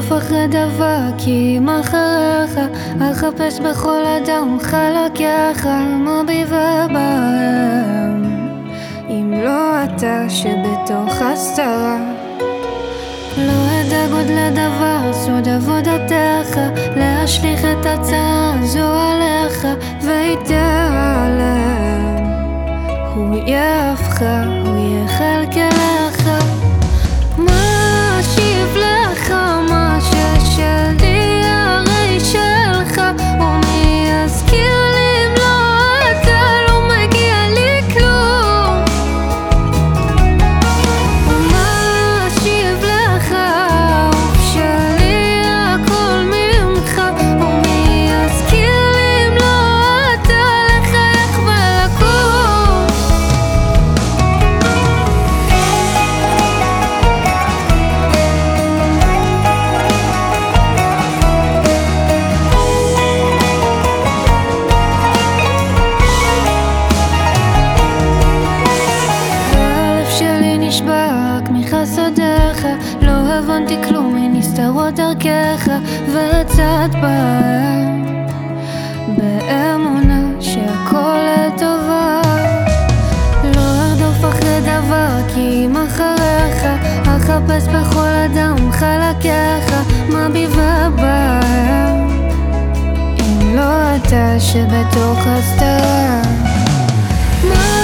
ארדוף אחרי דבר כי אם אחריך אחפש בכל אדם חלקיך מביבה בהם אם לא אתה שבתוך הסתרה לא אדאג עוד לדבר, סוד עבודתך להשליך את הצעה הזו עליך ויתעלם הוא יהיה מחסדיך לא הבנתי כלום מנסתרות דרכך ויצאת בהם באמונה שהכל לטובה. לא ארדוף אחרי דבר כי אם אחריך אחפש בכל אדם חלקיך מביבה בהם? אם לא אתה שבתוך הסתרה. מה